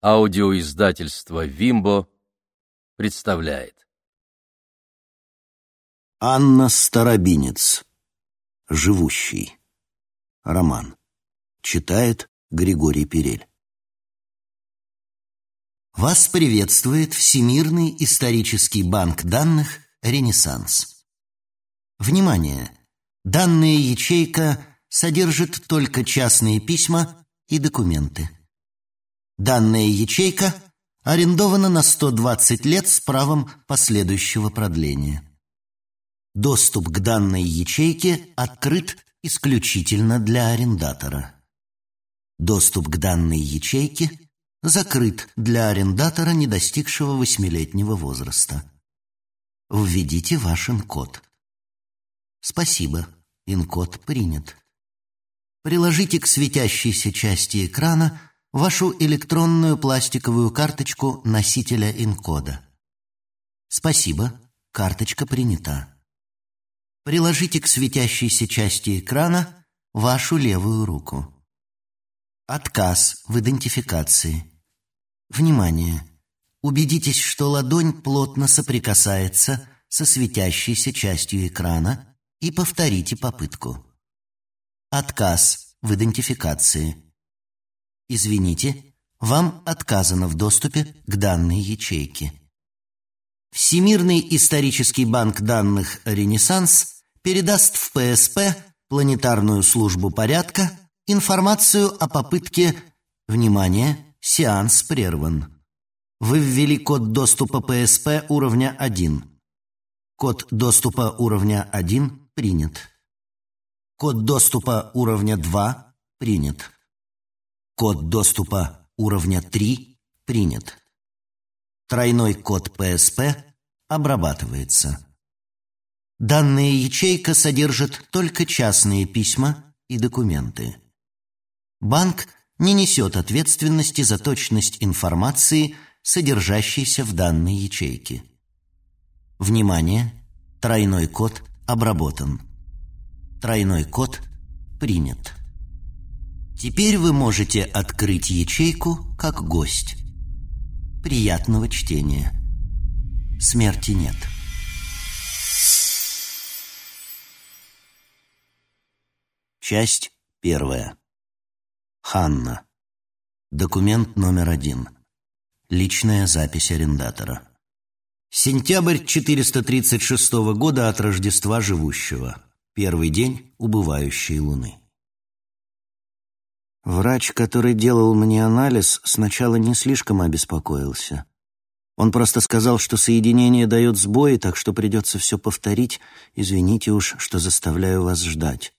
Аудиоиздательство «Вимбо» представляет. Анна Старобинец. Живущий. Роман. Читает Григорий Перель. Вас приветствует Всемирный исторический банк данных «Ренессанс». Внимание! Данная ячейка содержит только частные письма и документы. Данная ячейка арендована на 120 лет с правом последующего продления. Доступ к данной ячейке открыт исключительно для арендатора. Доступ к данной ячейке закрыт для арендатора, не достигшего восьмилетнего возраста. Введите ваш ин-код. Спасибо, ин-код принят. Приложите к светящейся части экрана вашу электронную пластиковую карточку носителя ин-кода. Спасибо, карточка принята. Приложите к светящейся части экрана вашу левую руку. Отказ в идентификации. Внимание! Убедитесь, что ладонь плотно соприкасается со светящейся частью экрана и повторите попытку. Отказ в идентификации. Извините, вам отказано в доступе к данной ячейке. Всемирный исторический банк данных «Ренессанс» передаст в PSP планетарную службу порядка информацию о попытке «Внимание! Сеанс прерван». Вы ввели код доступа PSP уровня 1. Код доступа уровня 1 принят. Код доступа уровня 2 принят. Код доступа уровня 3 принят. Тройной код PSP обрабатывается. Данная ячейка содержит только частные письма и документы. Банк не несет ответственности за точность информации, содержащейся в данной ячейке. Внимание! Тройной код обработан. Тройной код принят. Теперь вы можете открыть ячейку как гость. Приятного чтения. Смерти нет. Часть первая. Ханна. Документ номер один. Личная запись арендатора. Сентябрь 436 года от Рождества живущего. Первый день убывающей луны. Врач, который делал мне анализ, сначала не слишком обеспокоился. Он просто сказал, что соединение дает сбои, так что придется все повторить. Извините уж, что заставляю вас ждать.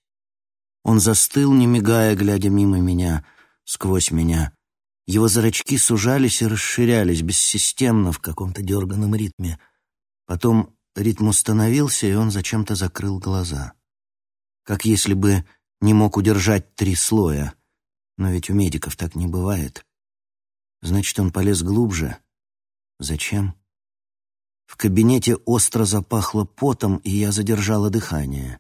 Он застыл, не мигая, глядя мимо меня, сквозь меня. Его зрачки сужались и расширялись бессистемно в каком-то дерганом ритме. Потом ритм установился, и он зачем-то закрыл глаза как если бы не мог удержать три слоя. Но ведь у медиков так не бывает. Значит, он полез глубже. Зачем? В кабинете остро запахло потом, и я задержала дыхание.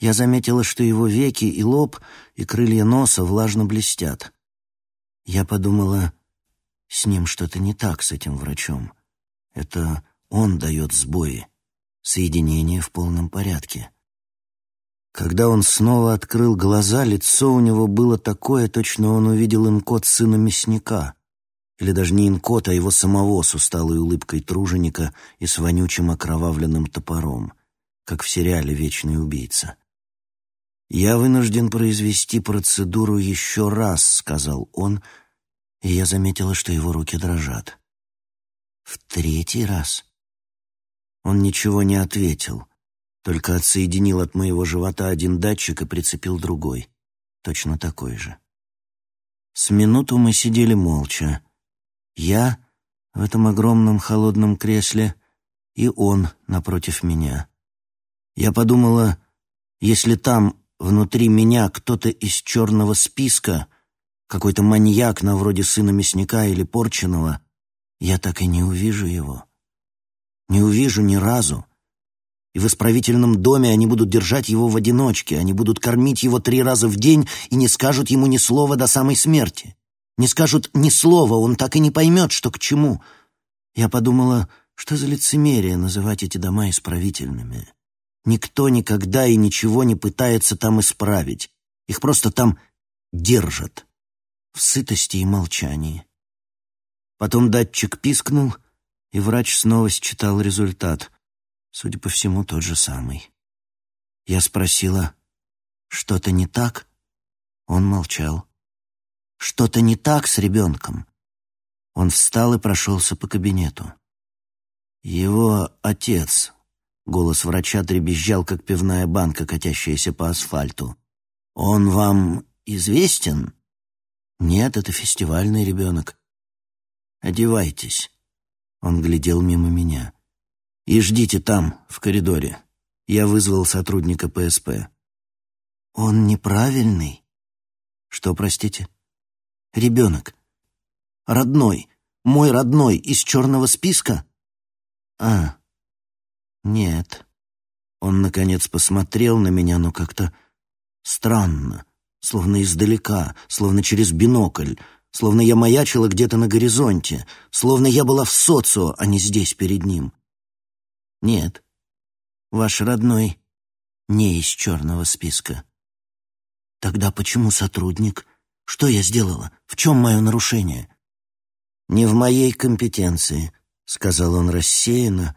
Я заметила, что его веки и лоб, и крылья носа влажно блестят. Я подумала, с ним что-то не так, с этим врачом. Это он дает сбои. Соединение в полном порядке. Когда он снова открыл глаза, лицо у него было такое, точно он увидел инкот сына мясника. Или даже не инкот, а его самого с усталой улыбкой труженика и с вонючим окровавленным топором, как в сериале «Вечный убийца». «Я вынужден произвести процедуру еще раз», — сказал он, и я заметила, что его руки дрожат. «В третий раз?» Он ничего не ответил — только отсоединил от моего живота один датчик и прицепил другой, точно такой же. С минуту мы сидели молча. Я в этом огромном холодном кресле и он напротив меня. Я подумала, если там внутри меня кто-то из черного списка, какой-то маньяк на вроде сына мясника или порченого, я так и не увижу его. Не увижу ни разу и в исправительном доме они будут держать его в одиночке, они будут кормить его три раза в день и не скажут ему ни слова до самой смерти. Не скажут ни слова, он так и не поймет, что к чему. Я подумала, что за лицемерие называть эти дома исправительными. Никто никогда и ничего не пытается там исправить. Их просто там держат. В сытости и молчании. Потом датчик пискнул, и врач снова считал результат. Судя по всему, тот же самый. Я спросила, что-то не так? Он молчал. Что-то не так с ребенком? Он встал и прошелся по кабинету. Его отец. Голос врача дребезжал, как пивная банка, катящаяся по асфальту. Он вам известен? Нет, это фестивальный ребенок. Одевайтесь. Он глядел мимо меня. И ждите там, в коридоре. Я вызвал сотрудника ПСП. Он неправильный. Что, простите? Ребенок. Родной. Мой родной из черного списка? А, нет. Он, наконец, посмотрел на меня, но как-то странно, словно издалека, словно через бинокль, словно я маячила где-то на горизонте, словно я была в социо, а не здесь перед ним. Нет, ваш родной не из черного списка. Тогда почему сотрудник? Что я сделала? В чем мое нарушение? Не в моей компетенции, сказал он рассеянно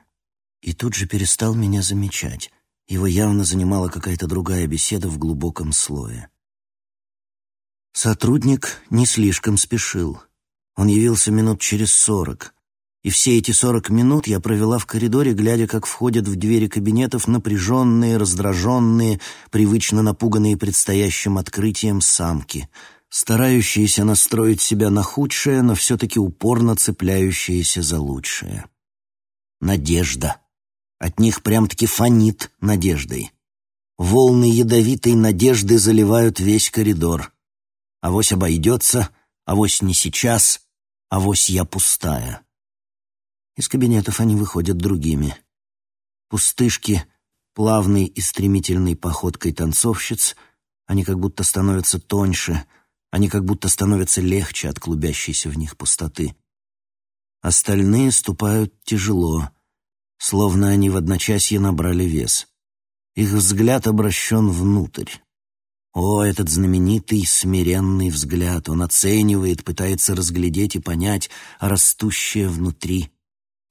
и тут же перестал меня замечать. Его явно занимала какая-то другая беседа в глубоком слое. Сотрудник не слишком спешил. Он явился минут через сорок. И все эти сорок минут я провела в коридоре, глядя, как входят в двери кабинетов напряженные, раздраженные, привычно напуганные предстоящим открытием самки, старающиеся настроить себя на худшее, но все-таки упорно цепляющиеся за лучшее. Надежда. От них прям-таки фонит надеждой. Волны ядовитой надежды заливают весь коридор. Авось обойдется, авось не сейчас, авось я пустая. Из кабинетов они выходят другими. Пустышки, плавной и стремительной походкой танцовщиц, они как будто становятся тоньше, они как будто становятся легче от клубящейся в них пустоты. Остальные ступают тяжело, словно они в одночасье набрали вес. Их взгляд обращен внутрь. О, этот знаменитый смиренный взгляд! Он оценивает, пытается разглядеть и понять растущее внутри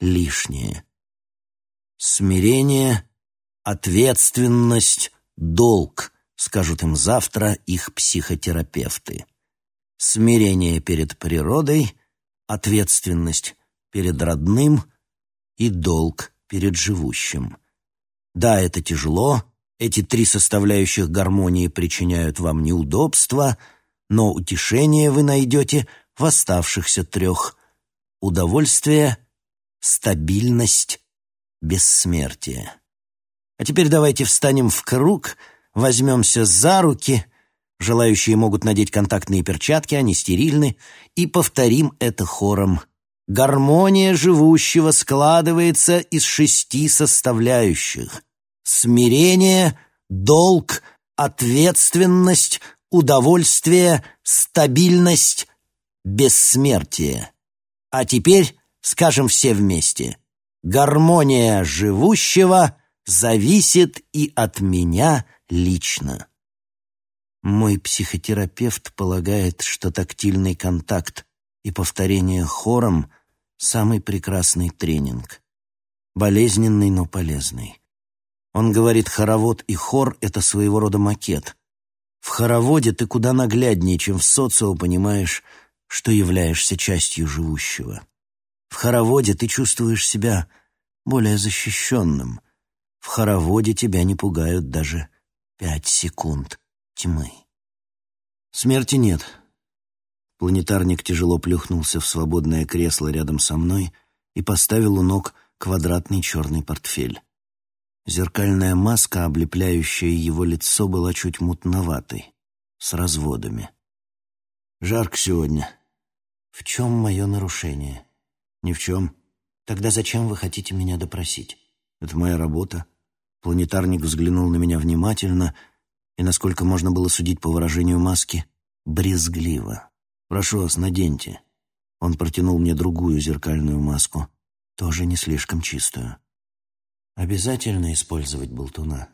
лишнее. Смирение, ответственность, долг, скажут им завтра их психотерапевты. Смирение перед природой, ответственность перед родным и долг перед живущим. Да, это тяжело, эти три составляющих гармонии причиняют вам неудобства, но утешение вы найдете в оставшихся трех. Удовольствие — стабильность, бессмертие. А теперь давайте встанем в круг, возьмемся за руки, желающие могут надеть контактные перчатки, они стерильны, и повторим это хором. Гармония живущего складывается из шести составляющих. Смирение, долг, ответственность, удовольствие, стабильность, бессмертие. А теперь Скажем все вместе. Гармония живущего зависит и от меня лично. Мой психотерапевт полагает, что тактильный контакт и повторение хором — самый прекрасный тренинг. Болезненный, но полезный. Он говорит, хоровод и хор — это своего рода макет. В хороводе ты куда нагляднее, чем в социо понимаешь, что являешься частью живущего. В хороводе ты чувствуешь себя более защищенным. В хороводе тебя не пугают даже пять секунд тьмы. Смерти нет. Планетарник тяжело плюхнулся в свободное кресло рядом со мной и поставил у ног квадратный черный портфель. Зеркальная маска, облепляющая его лицо, была чуть мутноватой, с разводами. Жарко сегодня. В чем мое нарушение? «Ни в чем. Тогда зачем вы хотите меня допросить?» «Это моя работа». Планетарник взглянул на меня внимательно и, насколько можно было судить по выражению маски, брезгливо. Прошу вас, наденьте». Он протянул мне другую зеркальную маску, тоже не слишком чистую. «Обязательно использовать болтуна?»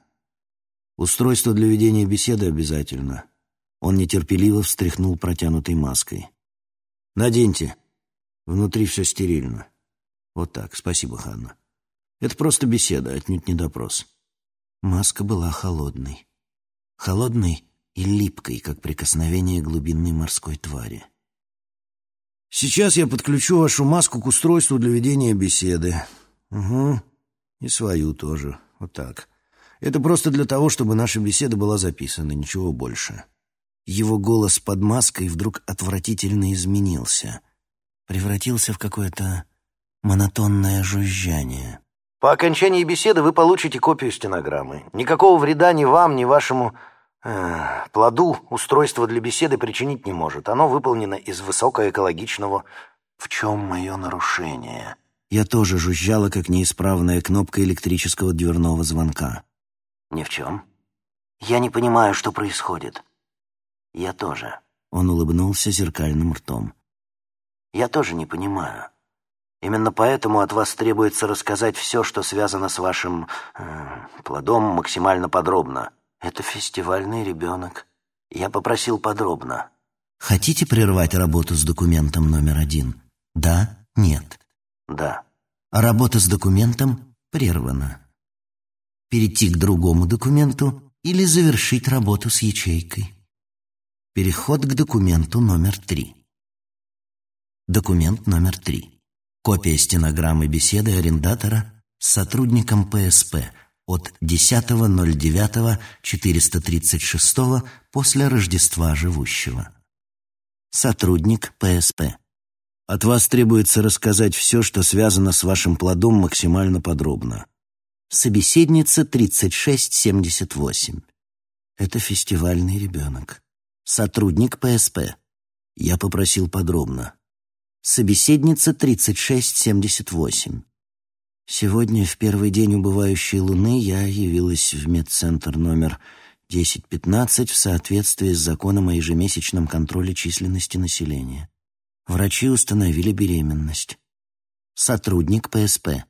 «Устройство для ведения беседы обязательно». Он нетерпеливо встряхнул протянутой маской. «Наденьте. Внутри все стерильно. Вот так. Спасибо, Ханна. Это просто беседа, отнюдь не допрос». Маска была холодной. Холодной и липкой, как прикосновение глубинной морской твари. Сейчас я подключу вашу маску к устройству для ведения беседы. Угу. И свою тоже. Вот так. Это просто для того, чтобы наша беседа была записана, ничего больше. Его голос под маской вдруг отвратительно изменился. Превратился в какое-то монотонное жужжание. По окончании беседы вы получите копию стенограммы. Никакого вреда ни вам, ни вашему плоду устройство для беседы причинить не может. Оно выполнено из высокоэкологичного... В чем мое нарушение? Я тоже жужжала, как неисправная кнопка электрического дверного звонка. Ни в чем. Я не понимаю, что происходит. Я тоже. Он улыбнулся зеркальным ртом. Я тоже не понимаю. Именно поэтому от вас требуется рассказать все, что связано с вашим э, плодом, максимально подробно. Это фестивальный ребенок. Я попросил подробно. Хотите прервать работу с документом номер один? Да? Нет? Да. Работа с документом прервана. Перейти к другому документу или завершить работу с ячейкой. Переход к документу номер три. Документ номер три. Копия стенограммы беседы арендатора с сотрудником ПСП – от 10.09.436 после Рождества живущего. Сотрудник ПСП. От вас требуется рассказать все, что связано с вашим плодом максимально подробно. Собеседница 3678. Это фестивальный ребенок. Сотрудник ПСП. Я попросил подробно. Собеседница 3678. Сегодня, в первый день убывающей луны, я явилась в медцентр номер 1015 в соответствии с законом о ежемесячном контроле численности населения. Врачи установили беременность. Сотрудник ПСП.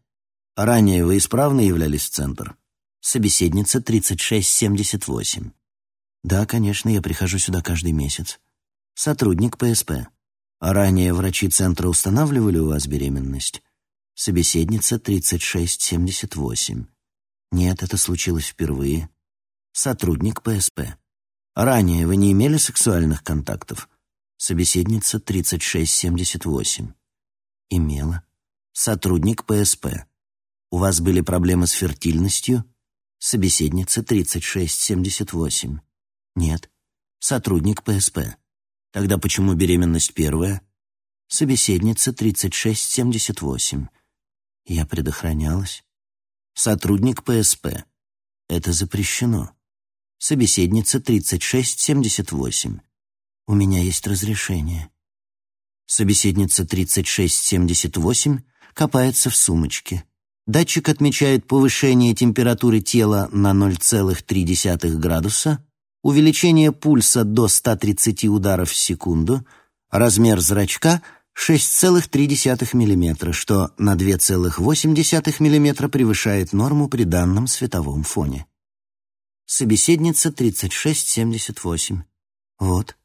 Ранее вы исправно являлись в центр? Собеседница 3678. Да, конечно, я прихожу сюда каждый месяц. Сотрудник ПСП. Ранее врачи центра устанавливали у вас беременность? Собеседница 3678. Нет, это случилось впервые. Сотрудник ПСП. Ранее вы не имели сексуальных контактов? Собеседница 3678. Имела. Сотрудник ПСП. У вас были проблемы с фертильностью? Собеседница 3678. Нет. Сотрудник ПСП. Тогда почему беременность первая? Собеседница 3678. Я предохранялась. Сотрудник ПСП. Это запрещено. Собеседница 3678. У меня есть разрешение. Собеседница 3678 копается в сумочке. Датчик отмечает повышение температуры тела на 0,3 градуса, увеличение пульса до 130 ударов в секунду, размер зрачка 6,3 мм, что на 2,8 мм превышает норму при данном световом фоне. Собеседница 3678. Вот.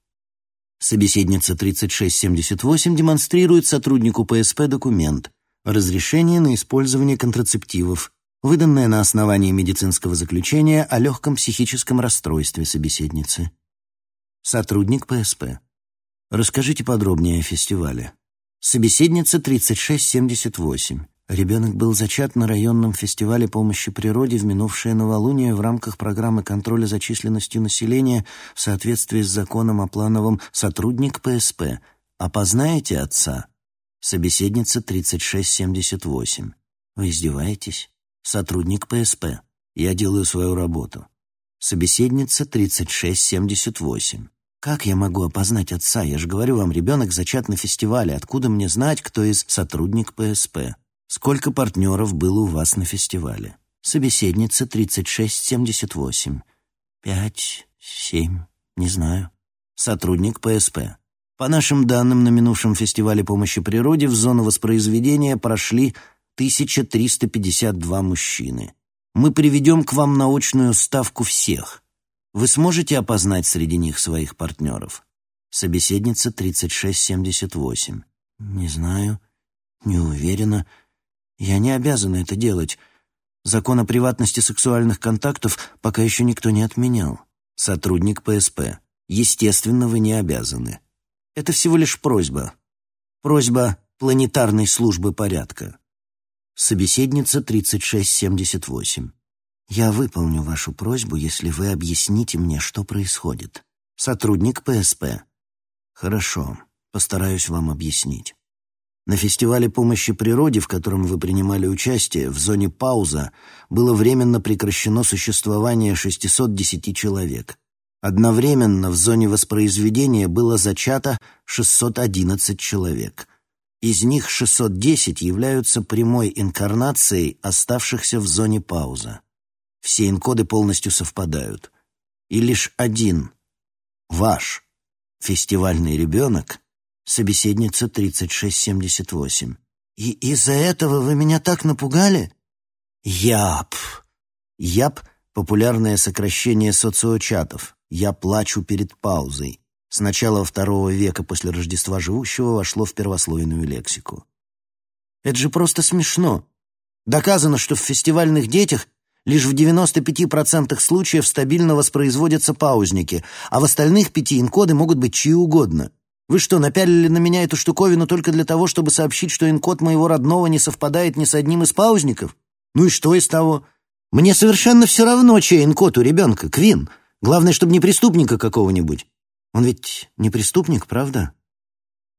Собеседница 3678 демонстрирует сотруднику ПСП документ «Разрешение на использование контрацептивов», выданное на основании медицинского заключения о легком психическом расстройстве собеседницы. Сотрудник ПСП. Расскажите подробнее о фестивале. Собеседница 3678. Ребенок был зачат на районном фестивале помощи природе в минувшее новолуние в рамках программы контроля за численностью населения в соответствии с законом о плановом «Сотрудник ПСП». Опознаете отца? Собеседница 3678. Вы издеваетесь? Сотрудник ПСП. Я делаю свою работу. Собеседница 3678. Как я могу опознать отца? Я же говорю вам, ребенок зачат на фестивале. Откуда мне знать, кто из сотрудник ПСП? Сколько партнеров было у вас на фестивале? Собеседница 3678. Пять, семь, не знаю. Сотрудник ПСП. По нашим данным, на минувшем фестивале помощи природе в зону воспроизведения прошли 1352 мужчины. Мы приведем к вам научную ставку всех. Вы сможете опознать среди них своих партнеров? Собеседница 3678. Не знаю, не уверена. Я не обязана это делать. Закон о приватности сексуальных контактов пока еще никто не отменял. Сотрудник ПСП. Естественно, вы не обязаны. Это всего лишь просьба. Просьба планетарной службы порядка. Собеседница 3678. Я выполню вашу просьбу, если вы объясните мне, что происходит. Сотрудник ПСП. Хорошо, постараюсь вам объяснить. На фестивале помощи природе, в котором вы принимали участие, в зоне пауза, было временно прекращено существование 610 человек. Одновременно в зоне воспроизведения было зачато 611 человек. Из них 610 являются прямой инкарнацией оставшихся в зоне пауза. Все энкоды полностью совпадают. И лишь один, ваш, фестивальный ребенок, Собеседница 3678. «И из-за этого вы меня так напугали?» «Яп». «Яп» — популярное сокращение социочатов. «Я плачу перед паузой». С начала второго века после Рождества живущего вошло в первослойную лексику. Это же просто смешно. Доказано, что в фестивальных детях лишь в 95% случаев стабильно воспроизводятся паузники, а в остальных пяти инкоды могут быть чьи угодно. Вы что, напялили на меня эту штуковину только для того, чтобы сообщить, что инкод моего родного не совпадает ни с одним из паузников? Ну и что из того? Мне совершенно все равно, чей инкод у ребенка, Квин. Главное, чтобы не преступника какого-нибудь. Он ведь не преступник, правда?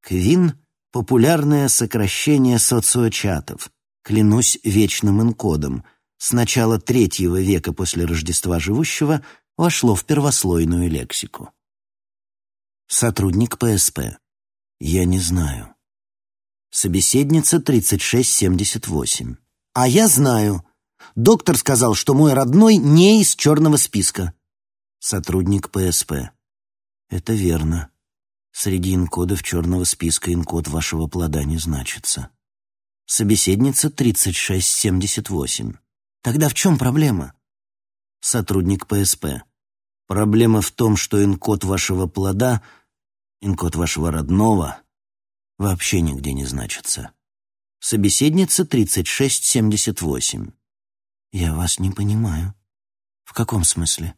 Квин — популярное сокращение социочатов. Клянусь вечным инкодом. С начала третьего века после Рождества живущего вошло в первослойную лексику. Сотрудник ПСП. Я не знаю. Собеседница 3678. А я знаю. Доктор сказал, что мой родной не из черного списка. Сотрудник ПСП. Это верно. Среди инкодов черного списка инкод вашего плода не значится. Собеседница 3678. Тогда в чем проблема? Сотрудник ПСП. Проблема в том, что инкод вашего плода — Инкод вашего родного вообще нигде не значится. Собеседница 3678. Я вас не понимаю. В каком смысле?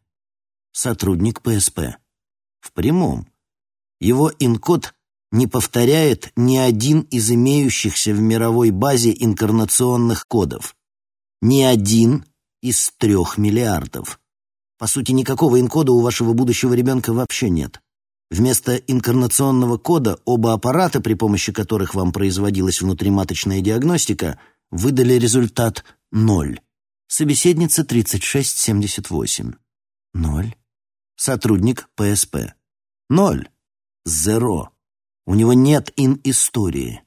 Сотрудник ПСП. В прямом. Его инкод не повторяет ни один из имеющихся в мировой базе инкарнационных кодов. Ни один из трех миллиардов. По сути, никакого инкода у вашего будущего ребенка вообще нет. Вместо инкарнационного кода оба аппарата, при помощи которых вам производилась внутриматочная диагностика, выдали результат 0. Собеседница 3678. 0. Сотрудник ПСП. 0. Зеро. У него нет ин-истории.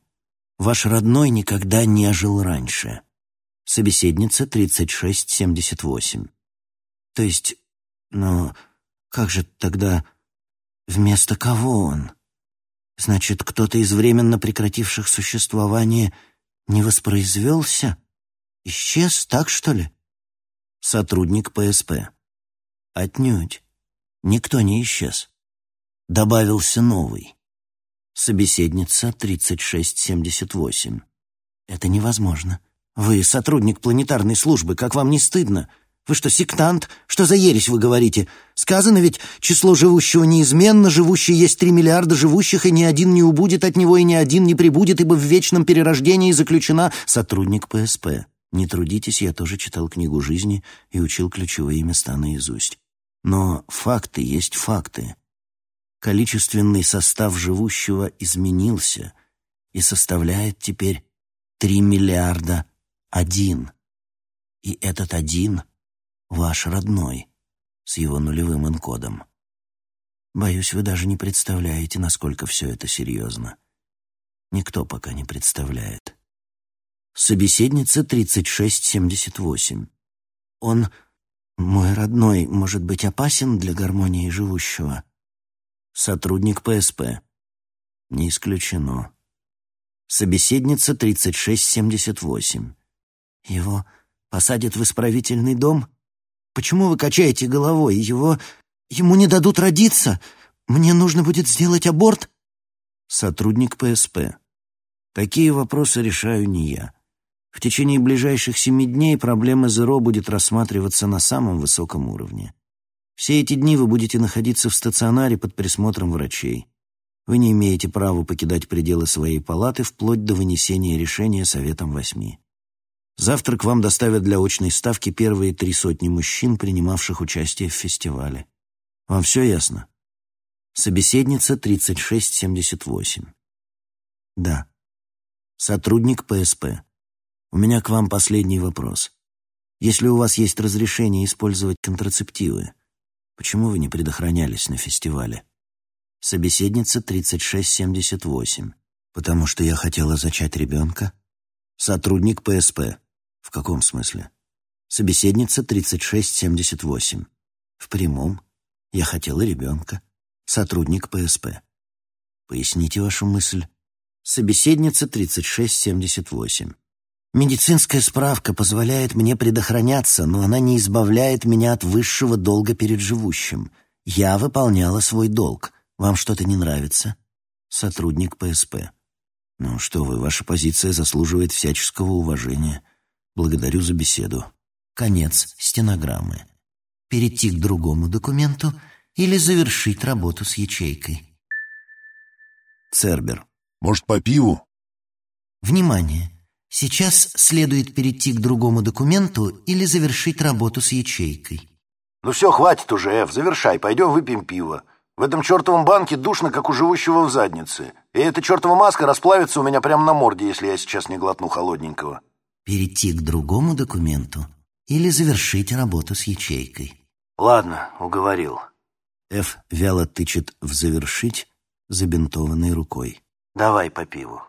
Ваш родной никогда не жил раньше. Собеседница 3678. То есть, ну, как же тогда Вместо кого он? Значит, кто-то из временно прекративших существование не воспроизвелся? Исчез, так что ли? Сотрудник ПСП. Отнюдь. Никто не исчез. Добавился новый. Собеседница 3678. Это невозможно. Вы сотрудник планетарной службы, как вам не стыдно? Вы что, сектант? Что за ересь вы говорите? Сказано ведь, число живущего неизменно, живущие есть три миллиарда живущих, и ни один не убудет от него, и ни один не прибудет, ибо в вечном перерождении заключена сотрудник ПСП. Не трудитесь, я тоже читал книгу жизни и учил ключевые места наизусть. Но факты есть факты. Количественный состав живущего изменился и составляет теперь три миллиарда один. И этот один — Ваш родной, с его нулевым инкодом. Боюсь, вы даже не представляете, насколько все это серьезно. Никто пока не представляет. Собеседница 3678. Он, мой родной, может быть опасен для гармонии живущего? Сотрудник ПСП. Не исключено. Собеседница 3678. Его посадят в исправительный дом? Почему вы качаете головой? Его... Ему не дадут родиться? Мне нужно будет сделать аборт? Сотрудник ПСП. Такие вопросы решаю не я. В течение ближайших семи дней проблема ЗРО будет рассматриваться на самом высоком уровне. Все эти дни вы будете находиться в стационаре под присмотром врачей. Вы не имеете права покидать пределы своей палаты вплоть до вынесения решения Советом Восьми. Завтра к вам доставят для очной ставки первые три сотни мужчин, принимавших участие в фестивале. Вам все ясно? Собеседница 3678. Да. Сотрудник ПСП. У меня к вам последний вопрос. Если у вас есть разрешение использовать контрацептивы, почему вы не предохранялись на фестивале? Собеседница 3678. Потому что я хотела зачать ребенка? Сотрудник ПСП. В каком смысле? Собеседница 3678. В прямом. Я хотела ребенка. Сотрудник ПСП. Поясните вашу мысль. Собеседница 3678. Медицинская справка позволяет мне предохраняться, но она не избавляет меня от высшего долга перед живущим. Я выполняла свой долг. Вам что-то не нравится? Сотрудник ПСП. Ну что вы, ваша позиция заслуживает всяческого уважения. Благодарю за беседу. Конец стенограммы. Перейти к другому документу или завершить работу с ячейкой. Цербер. Может, по пиву? Внимание! Сейчас следует перейти к другому документу или завершить работу с ячейкой. Ну все, хватит уже, Эв, завершай, пойдем выпьем пиво. В этом чертовом банке душно, как у живущего в заднице. И эта чертова маска расплавится у меня прямо на морде, если я сейчас не глотну холодненького перейти к другому документу или завершить работу с ячейкой. Ладно, уговорил. Ф вяло тычет в «завершить» забинтованной рукой. Давай по пиву.